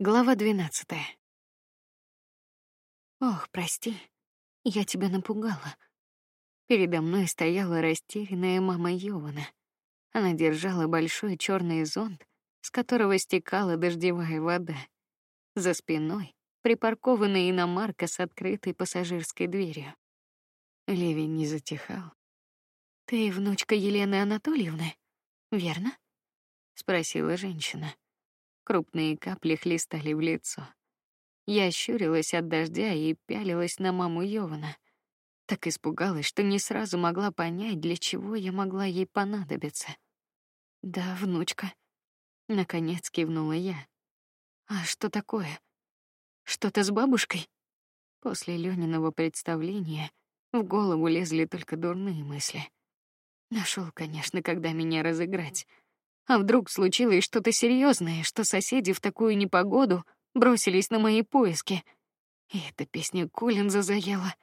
Глава двенадцатая. Ох, прости, я тебя напугала. Передо мной стояла растерянная мама Йована. Она держала большой черный зонт, с которого стекала дождевая вода. За спиной припаркованная иномарка с открытой пассажирской дверью. Ливень не затихал. Ты внучка Елены Анатольевны, верно? спросила женщина. Крупные капли хлестали в лицо. Я щурилась от дождя и пялилась на маму Йована. Так испугалась, что не сразу могла понять, для чего я могла ей понадобиться. Да, внучка. Наконец кивнула я. А что такое? Что-то с бабушкой? После Лёниного представления в голову лезли только дурные мысли. Нашел, конечно, когда меня разыграть. А вдруг случилось что-то серьезное, что соседи в такую непогоду бросились на мои поиски? И эта песня Коллинза заела.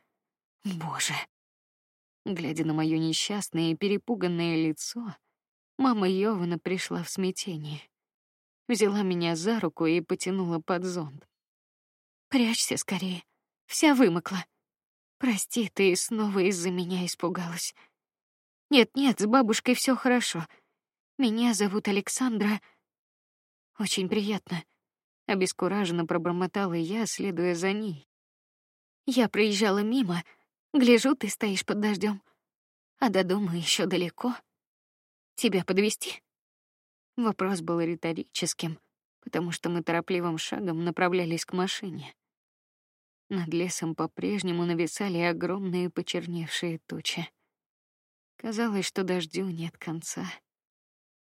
Боже. Глядя на мое несчастное и перепуганное лицо, мама Йована пришла в смятение. Взяла меня за руку и потянула под зонт. Прячься скорее, вся вымокла. Прости, ты снова из-за меня испугалась. Нет, нет, с бабушкой все хорошо. Меня зовут Александра. Очень приятно. Обескураженно пробормотала я, следуя за ней. Я проезжала мимо, гляжу, ты стоишь под дождем, а до дома еще далеко. Тебя подвести? Вопрос был риторическим, потому что мы торопливым шагом направлялись к машине. Над лесом по-прежнему нависали огромные почерневшие тучи. Казалось, что дождю нет конца.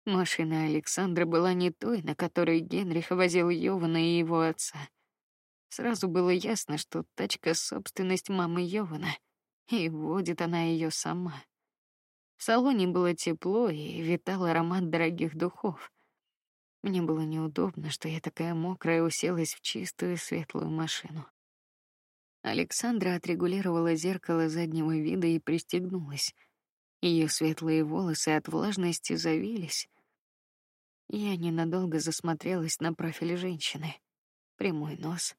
Машина Александра была не той, на которой Генрих возил Йована и его отца. Сразу было ясно, что тачка собственность мамы Йована, и водит она ее сама. В салоне было тепло и витал аромат дорогих духов. Мне было неудобно, что я такая мокрая уселась в чистую светлую машину. Александра отрегулировала зеркало заднего вида и пристегнулась. Ее светлые волосы от влажности завились. Я ненадолго засмотрелась на профиль женщины. Прямой нос,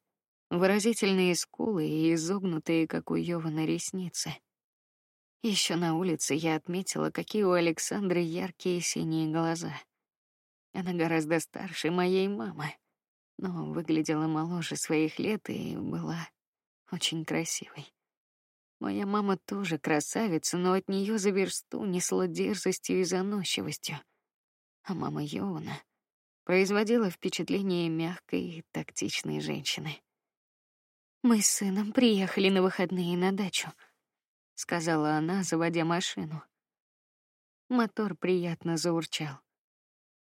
выразительные скулы и изогнутые, как у Йована, ресницы. Еще на улице я отметила, какие у Александры яркие синие глаза. Она гораздо старше моей мамы, но выглядела моложе своих лет и была очень красивой. Моя мама тоже красавица, но от нее за версту несло дерзостью и заносчивостью. А мама Йона производила впечатление мягкой и тактичной женщины. Мы с сыном приехали на выходные на дачу, сказала она, заводя машину. Мотор приятно заурчал.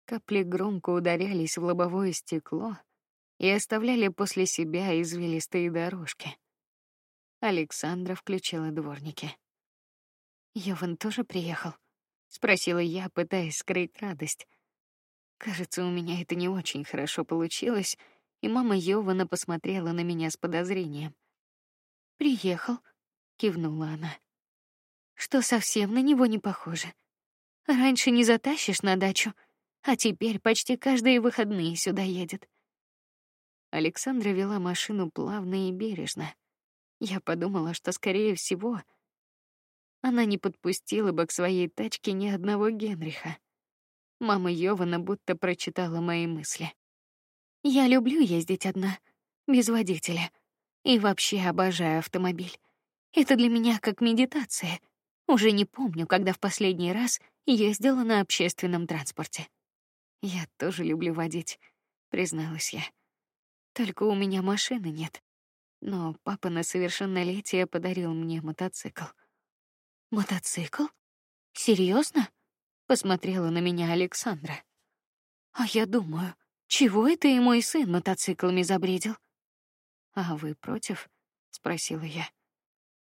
Капли громко ударялись в лобовое стекло и оставляли после себя извилистые дорожки. Александра включила дворники. Йован тоже приехал, спросила я, пытаясь скрыть радость. Кажется, у меня это не очень хорошо получилось, и мама Йована посмотрела на меня с подозрением. Приехал, кивнула она. Что совсем на него не похоже. Раньше не затащишь на дачу, а теперь почти каждые выходные сюда едет. Александра вела машину плавно и бережно. Я подумала, что скорее всего она не подпустила бы к своей тачке ни одного Генриха. Мама Йована будто прочитала мои мысли. Я люблю ездить одна, без водителя, и вообще обожаю автомобиль. Это для меня как медитация. Уже не помню, когда в последний раз ездила на общественном транспорте. Я тоже люблю водить, призналась я. Только у меня машины нет но папа на совершеннолетие подарил мне мотоцикл. Мотоцикл? Серьезно? Посмотрела на меня Александра. А я думаю, чего это и мой сын мотоциклами забредил? А вы против? спросила я.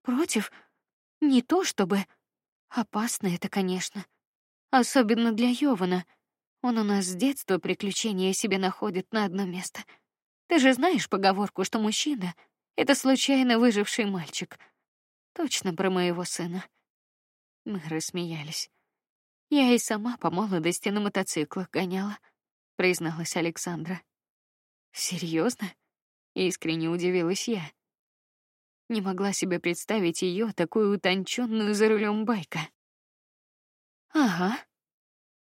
Против? Не то чтобы опасно это, конечно, особенно для Йована. Он у нас с детства приключения себе находит на одно место. Ты же знаешь поговорку, что мужчина это случайно выживший мальчик. Точно про моего сына. Мы рассмеялись. Я и сама по молодости на мотоциклах гоняла, призналась Александра. Серьезно? Искренне удивилась я. Не могла себе представить ее такую утонченную за рулем байка. Ага.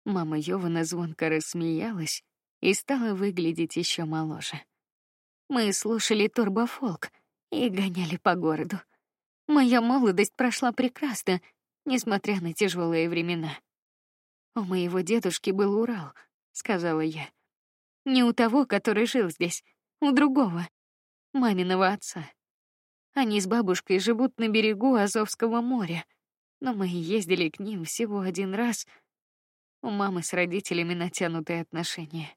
Мама Йована звонко рассмеялась и стала выглядеть еще моложе. Мы слушали турбофолк и гоняли по городу. Моя молодость прошла прекрасно, несмотря на тяжелые времена. У моего дедушки был Урал, сказала я. Не у того, который жил здесь, у другого, маминого отца. Они с бабушкой живут на берегу Азовского моря, но мы ездили к ним всего один раз. У мамы с родителями натянутые отношения.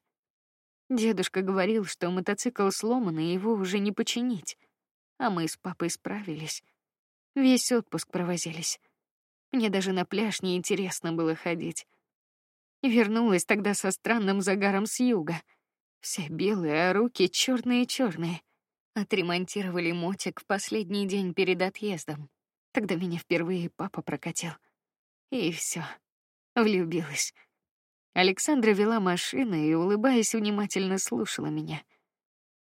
Дедушка говорил, что мотоцикл сломан и его уже не починить, а мы с папой справились. Весь отпуск провозились. Мне даже на пляж не интересно было ходить. Вернулась тогда со странным загаром с юга. Все белые, а руки черные-черные. Отремонтировали мотик в последний день перед отъездом. Тогда меня впервые папа прокатил. И все, влюбилась. Александра вела машину и, улыбаясь, внимательно слушала меня.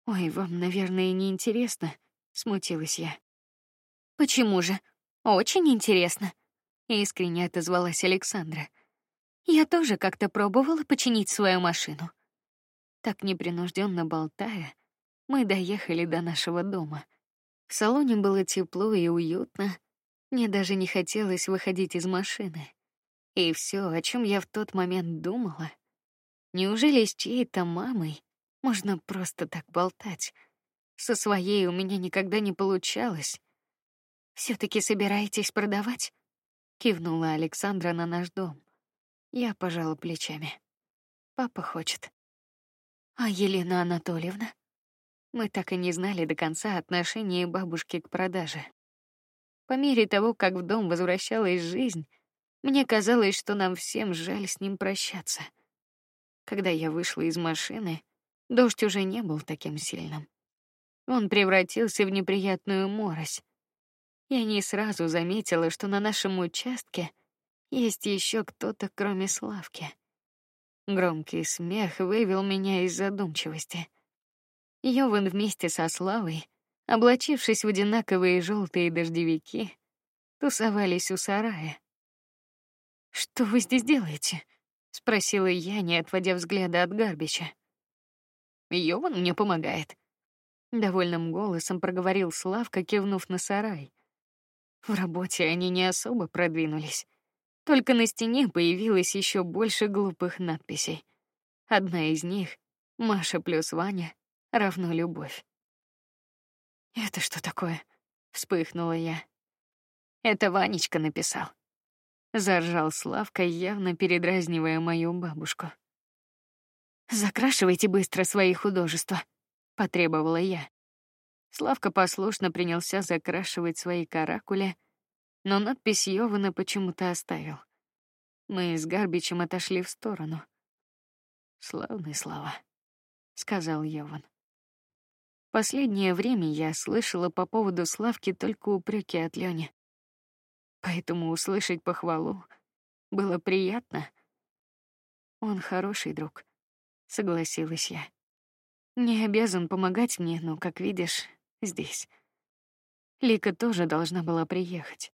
Ой, вам, наверное, не интересно, смутилась я. Почему же? Очень интересно. Искренне отозвалась Александра. Я тоже как-то пробовала починить свою машину. Так непринужденно болтая, мы доехали до нашего дома. В салоне было тепло и уютно. Мне даже не хотелось выходить из машины. И все, о чем я в тот момент думала, неужели с чьей-то мамой можно просто так болтать? Со своей у меня никогда не получалось. Все-таки собираетесь продавать? Кивнула Александра на наш дом. Я пожала плечами. Папа хочет. А Елена Анатольевна? Мы так и не знали до конца отношения бабушки к продаже. По мере того, как в дом возвращалась жизнь, мне казалось, что нам всем жаль с ним прощаться. Когда я вышла из машины, дождь уже не был таким сильным. Он превратился в неприятную морось. Я не сразу заметила, что на нашем участке есть еще кто-то, кроме Славки. Громкий смех вывел меня из задумчивости. Йован вместе со Славой, облачившись в одинаковые желтые дождевики, тусовались у сарая. Что вы здесь делаете? спросила я, не отводя взгляда от Гарбича. Йован мне помогает. Довольным голосом проговорил Славка, кивнув на сарай. В работе они не особо продвинулись. Только на стене появилось еще больше глупых надписей. Одна из них Маша плюс Ваня равно любовь. Это что такое? Вспыхнула я. Это Ванечка написал. Заржал Славка, явно передразнивая мою бабушку. Закрашивайте быстро свои художества, потребовала я. Славка послушно принялся закрашивать свои каракули, но надпись Йована почему-то оставил. Мы с Гарбичем отошли в сторону. Славные слова, сказал Йован. Последнее время я слышала по поводу Славки только упреки от Лёни. Поэтому услышать похвалу было приятно. Он хороший друг, согласилась я. Не обязан помогать мне, но, как видишь, здесь. Лика тоже должна была приехать.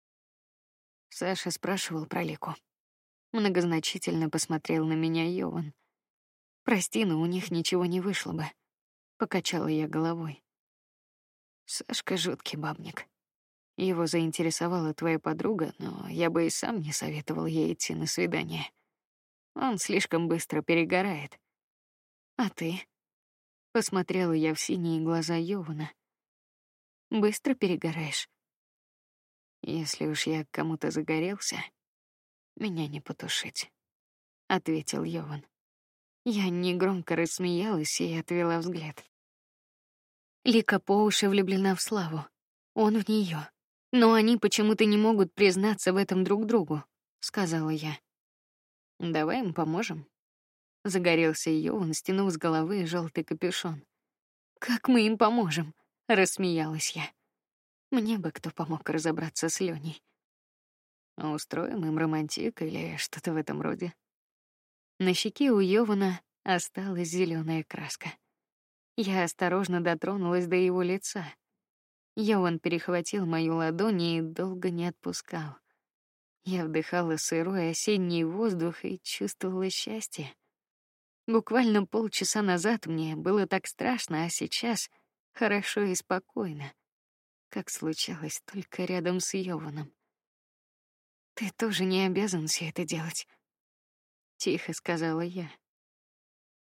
Саша спрашивал про Лику. Многозначительно посмотрел на меня Йован. Прости, но у них ничего не вышло бы. Покачала я головой. Сашка жуткий бабник. Его заинтересовала твоя подруга, но я бы и сам не советовал ей идти на свидание. Он слишком быстро перегорает. А ты? Посмотрела я в синие глаза Йована. Быстро перегораешь. Если уж я кому-то загорелся, меня не потушить, ответил Йован. Я негромко рассмеялась и отвела взгляд. Лика по уши влюблена в Славу. Он в нее, но они почему-то не могут признаться в этом друг другу, сказала я. Давай им поможем. Загорелся он стянув с головы желтый капюшон. Как мы им поможем? Рассмеялась я. Мне бы кто помог разобраться с Леней. Устроим им романтик или что-то в этом роде. На щеке у Йована осталась зеленая краска. Я осторожно дотронулась до его лица. Йоан перехватил мою ладонь и долго не отпускал. Я вдыхала сырой осенний воздух и чувствовала счастье. Буквально полчаса назад мне было так страшно, а сейчас хорошо и спокойно, как случалось только рядом с Йованом. Ты тоже не обязан все это делать, тихо сказала я.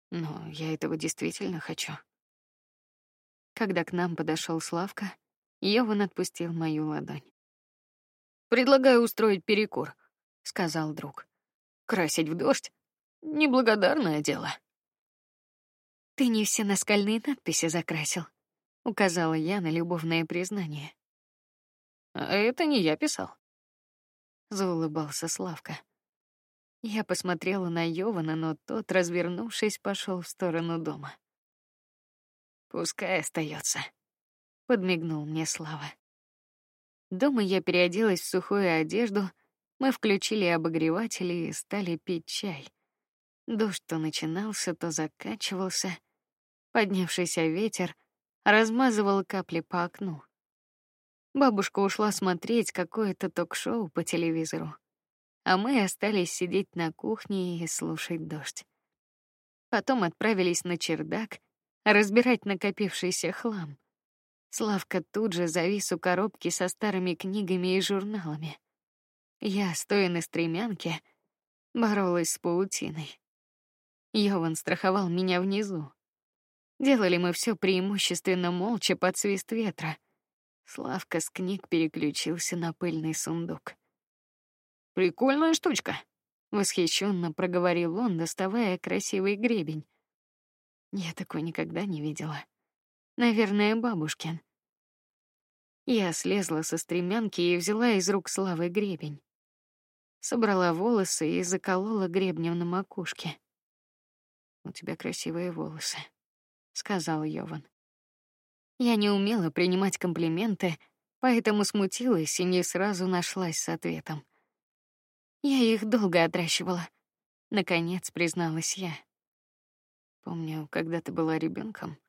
Но я этого действительно хочу. Когда к нам подошел Славка, Йован отпустил мою ладонь. Предлагаю устроить перекур, сказал друг. Красить в дождь неблагодарное дело. Ты не все наскальные надписи закрасил, указала я на любовное признание. А это не я писал. Заулыбался Славка. Я посмотрела на Йована, но тот, развернувшись, пошел в сторону дома. Пускай остается. Подмигнул мне Слава. Дома я переоделась в сухую одежду, мы включили обогреватель и стали пить чай. Дождь то начинался, то заканчивался. Поднявшийся ветер размазывал капли по окну. Бабушка ушла смотреть какое-то ток-шоу по телевизору, а мы остались сидеть на кухне и слушать дождь. Потом отправились на чердак разбирать накопившийся хлам. Славка тут же завис у коробки со старыми книгами и журналами. Я, стоя на стремянке, боролась с паутиной. Йован страховал меня внизу. Делали мы все преимущественно молча под свист ветра. Славка с книг переключился на пыльный сундук. Прикольная штучка, восхищенно проговорил он, доставая красивый гребень. Я такой никогда не видела. Наверное, бабушкин. Я слезла со стремянки и взяла из рук Славы гребень. Собрала волосы и заколола гребнем на макушке. У тебя красивые волосы, сказал Йован. Я не умела принимать комплименты, поэтому смутилась и не сразу нашлась с ответом. Я их долго отращивала. Наконец призналась я. Помню, когда ты была ребенком,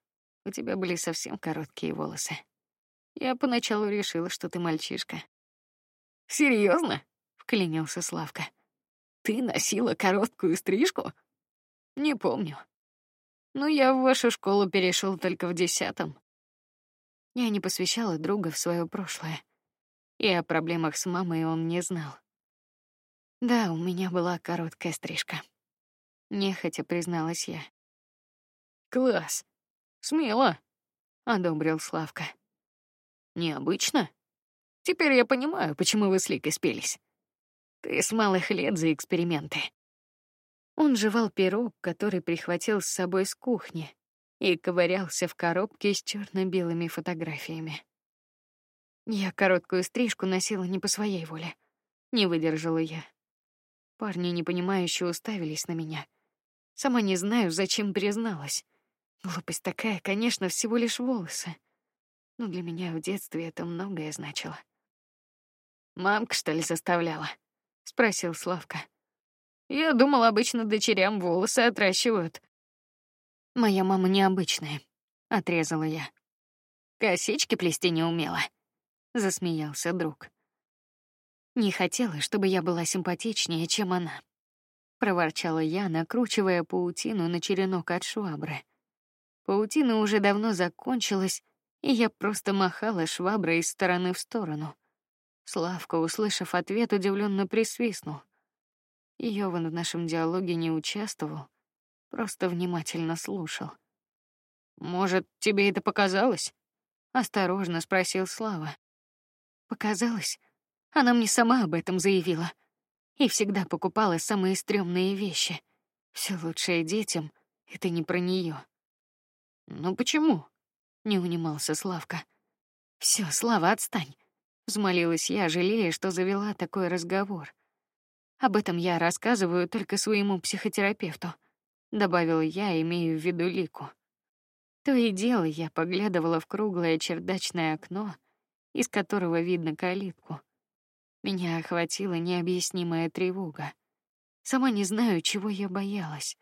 у тебя были совсем короткие волосы. Я поначалу решила, что ты мальчишка. Серьезно? вклинился Славка. Ты носила короткую стрижку? Не помню. Но я в вашу школу перешел только в десятом. Я не посвящала друга в свое прошлое, и о проблемах с мамой он не знал. Да, у меня была короткая стрижка. Нехотя призналась я. Класс. Смело, одобрил Славка. Необычно. Теперь я понимаю, почему вы с Ликой спелись. Ты с малых лет за эксперименты. Он жевал пирог, который прихватил с собой с кухни, и ковырялся в коробке с черно-белыми фотографиями. Я короткую стрижку носила не по своей воле. Не выдержала я. Парни непонимающе уставились на меня. Сама не знаю, зачем призналась. Глупость такая, конечно, всего лишь волосы. Но для меня в детстве это многое значило. Мамка что ли заставляла? спросил Славка. Я думал, обычно дочерям волосы отращивают. Моя мама необычная, отрезала я. Косички плести не умела, засмеялся друг. Не хотела, чтобы я была симпатичнее, чем она, проворчала я, накручивая паутину на черенок от швабры. Паутина уже давно закончилась, и я просто махала шваброй из стороны в сторону. Славка, услышав ответ, удивленно присвистнул. Йован в нашем диалоге не участвовал, просто внимательно слушал. Может, тебе это показалось? Осторожно спросил Слава. Показалось. Она мне сама об этом заявила и всегда покупала самые стрёмные вещи. Все лучшее детям — это не про нее. Ну почему? Не унимался Славка. Все, Слава, отстань. Взмолилась я, жалея, что завела такой разговор. Об этом я рассказываю только своему психотерапевту, добавила я, имея в виду Лику. То и дело я поглядывала в круглое чердачное окно, из которого видно калитку. Меня охватила необъяснимая тревога. Сама не знаю, чего я боялась.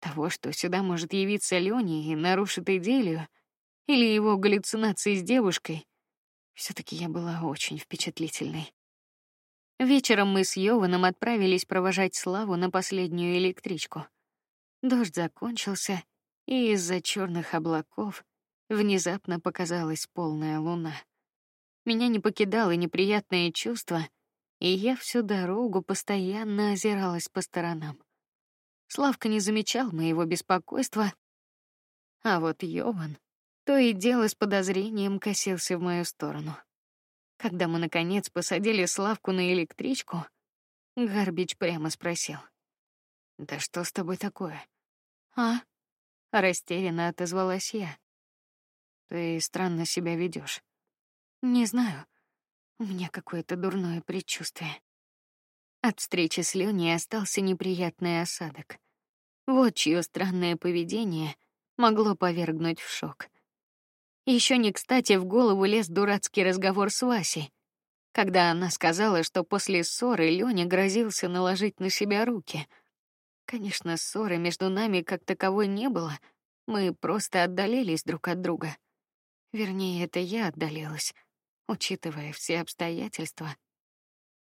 Того, что сюда может явиться Лёня и нарушит идиллию, или его галлюцинации с девушкой, все таки я была очень впечатлительной. Вечером мы с Йованом отправились провожать Славу на последнюю электричку. Дождь закончился, и из-за черных облаков внезапно показалась полная луна. Меня не покидало неприятное чувство, и я всю дорогу постоянно озиралась по сторонам. Славка не замечал моего беспокойства, а вот Йован то и дело с подозрением косился в мою сторону. Когда мы наконец посадили Славку на электричку, Гарбич прямо спросил: "Да что с тобой такое?" "А?" растерянно отозвалась я. "Ты странно себя ведешь. Не знаю. У меня какое-то дурное предчувствие. От встречи с Леней остался неприятный осадок. Вот чье странное поведение могло повергнуть в шок. Еще не кстати в голову лез дурацкий разговор с Васей, когда она сказала, что после ссоры Лёня грозился наложить на себя руки. Конечно, ссоры между нами как таковой не было, мы просто отдалились друг от друга. Вернее, это я отдалилась, учитывая все обстоятельства.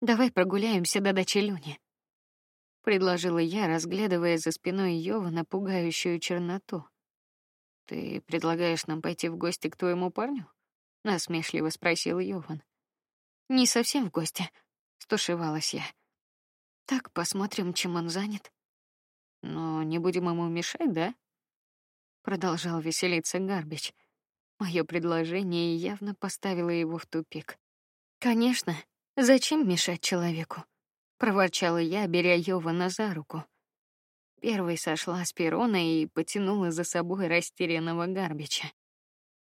Давай прогуляемся до дачи Лёни, предложила я, разглядывая за спиной Йована пугающую черноту. Ты предлагаешь нам пойти в гости к твоему парню? насмешливо спросил Йован. Не совсем в гости, стушевалась я. Так посмотрим, чем он занят. Но не будем ему мешать, да? Продолжал веселиться Гарбич. Мое предложение явно поставило его в тупик. Конечно, зачем мешать человеку? проворчала я, беря Йована за руку. Первой сошла с перона и потянула за собой растерянного Гарбича.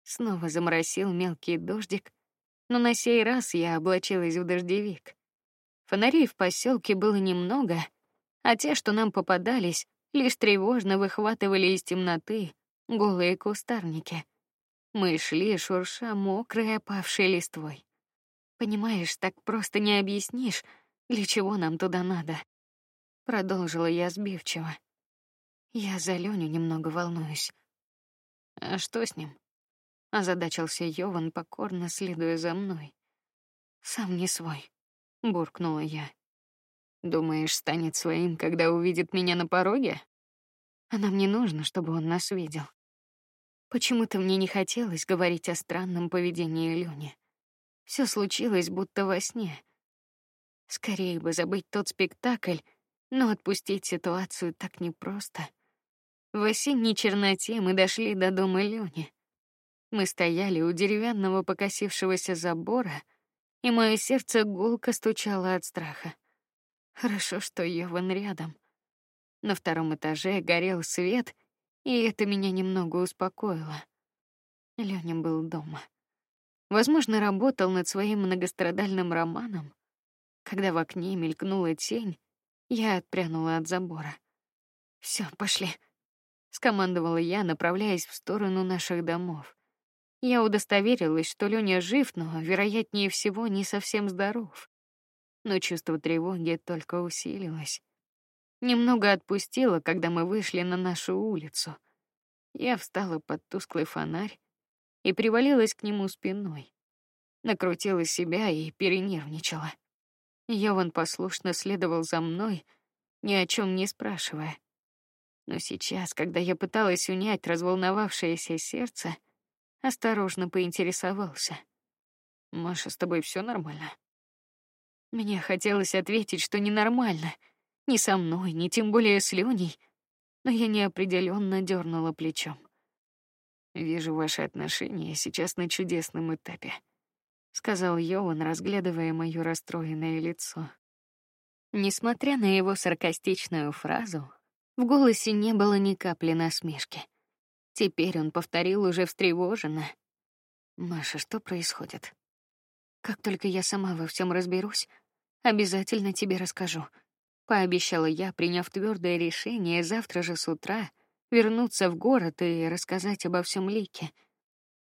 Снова заморосил мелкий дождик, но на сей раз я облачилась в дождевик. Фонарей в поселке было немного, а те, что нам попадались, лишь тревожно выхватывали из темноты голые кустарники. Мы шли, шурша мокрой опавшей листвой. Понимаешь, так просто не объяснишь, для чего нам туда надо продолжила я сбивчиво. Я за Леню немного волнуюсь. А что с ним? Озадачился Йован, покорно следуя за мной. Сам не свой, буркнула я. Думаешь, станет своим, когда увидит меня на пороге? А нам не нужно, чтобы он нас видел. Почему-то мне не хотелось говорить о странном поведении Лёни. Все случилось будто во сне. Скорее бы забыть тот спектакль, но отпустить ситуацию так непросто. В осенней черноте мы дошли до дома Лёни. Мы стояли у деревянного покосившегося забора, и мое сердце гулко стучало от страха. Хорошо, что Йован рядом. На втором этаже горел свет, и это меня немного успокоило. Лёня был дома. Возможно, работал над своим многострадальным романом. Когда в окне мелькнула тень, я отпрянула от забора. Все, пошли, скомандовала я, направляясь в сторону наших домов. Я удостоверилась, что Лёня жив, но вероятнее всего не совсем здоров. Но чувство тревоги только усилилось. Немного отпустило, когда мы вышли на нашу улицу. Я встала под тусклый фонарь и привалилась к нему спиной. Накрутила себя и перенервничала. Йован послушно следовал за мной, ни о чем не спрашивая. Но сейчас, когда я пыталась унять разволновавшееся сердце, осторожно поинтересовался: "Маша, с тобой все нормально?" Мне хотелось ответить, что ненормально, ни со мной, ни тем более с Леней, но я неопределенно дернула плечом. Вижу ваши отношения сейчас на чудесном этапе сказал Йоан, разглядывая моё расстроенное лицо. Несмотря на его саркастичную фразу, в голосе не было ни капли насмешки. Теперь он повторил уже встревоженно: "Маша, что происходит? Как только я сама во всем разберусь, обязательно тебе расскажу", пообещала я, приняв твердое решение завтра же с утра вернуться в город и рассказать обо всем Лике.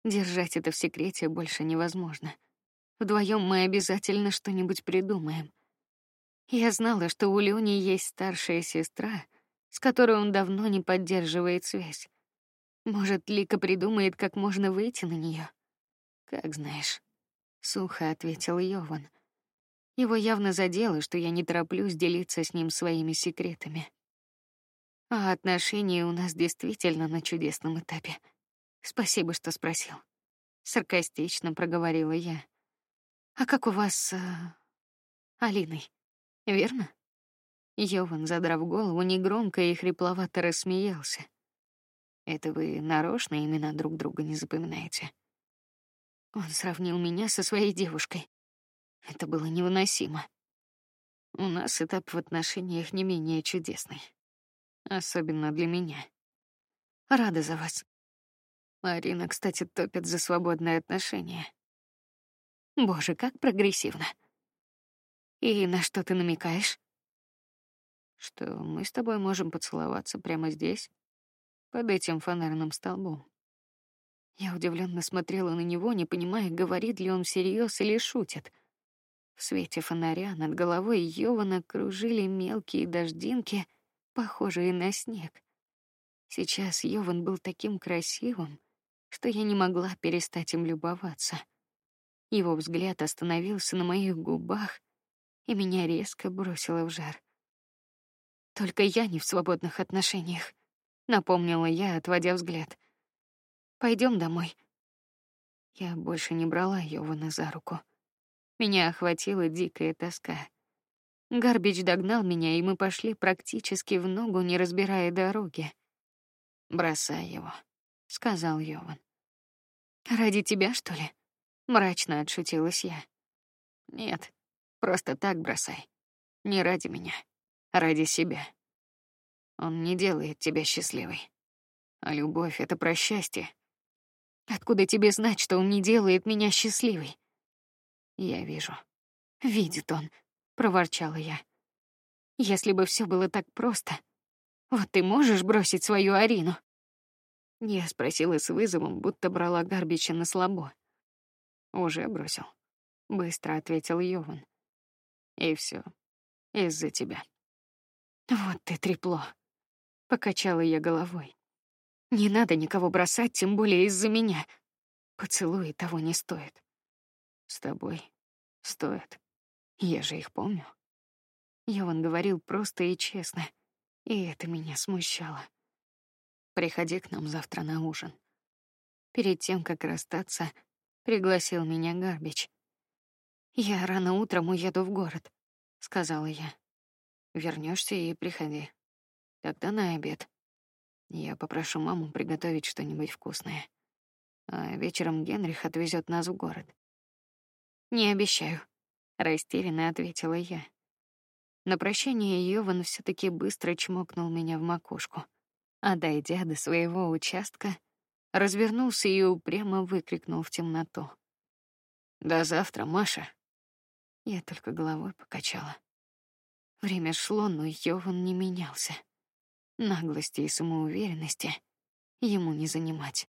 Держать это в секрете больше невозможно. Вдвоем мы обязательно что-нибудь придумаем. Я знала, что у Лёни есть старшая сестра, с которой он давно не поддерживает связь. Может, Лика придумает, как можно выйти на нее. Как знаешь, сухо ответил Йован. Его явно задело, что я не тороплюсь делиться с ним своими секретами. А отношения у нас действительно на чудесном этапе. Спасибо, что спросил. Саркастично проговорила я. А как у вас с э, Алиной? Верно? Йован, задрав голову, негромко и хрипловато рассмеялся. Это вы нарочно имена друг друга не запоминаете? Он сравнил меня со своей девушкой. Это было невыносимо. У нас этап в отношениях не менее чудесный, особенно для меня. Рада за вас. Марина, кстати, топит за свободные отношения. Боже, как прогрессивно. И на что ты намекаешь? Что мы с тобой можем поцеловаться прямо здесь, под этим фонарным столбом. Я удивленно смотрела на него, не понимая, говорит ли он всерьез или шутит. В свете фонаря над головой Йована кружили мелкие дождинки, похожие на снег. Сейчас Йован был таким красивым, что я не могла перестать им любоваться. Его взгляд остановился на моих губах, и меня резко бросило в жар. Только я не в свободных отношениях, напомнила я, отводя взгляд. Пойдем домой. Я больше не брала Йована за руку. Меня охватила дикая тоска. Гарбич догнал меня, и мы пошли практически в ногу, не разбирая дороги. Бросай его, сказал Йован. Ради тебя, что ли? Мрачно отшутилась я. Нет, просто так бросай. Не ради меня, а ради себя. Он не делает тебя счастливой. А любовь это про счастье. Откуда тебе знать, что он не делает меня счастливой? Я вижу. Видит он, проворчала я. Если бы все было так просто. Вот ты можешь бросить свою Арину? Я спросила с вызовом, будто брала Гарбича на слабо. Уже бросил. Быстро ответил Йован. И все из-за тебя. Вот ты трепло. Покачала я головой. Не надо никого бросать, тем более из-за меня. Поцелуй того не стоит. С тобой стоит. Я же их помню. Йован говорил просто и честно, и это меня смущало. Приходи к нам завтра на ужин. Перед тем, как расстаться, пригласил меня Гарбич. Я рано утром уеду в город, сказала я. Вернешься и приходи. Тогда на обед. Я попрошу маму приготовить что-нибудь вкусное. А вечером Генрих отвезет нас в город. Не обещаю, растерянно ответила я. На прощание Йован все-таки быстро чмокнул меня в макушку а дойдя до своего участка, развернулся и упрямо выкрикнул в темноту: "До завтра, Маша!" Я только головой покачала. Время шло, но Йован не менялся. Наглости и самоуверенности ему не занимать.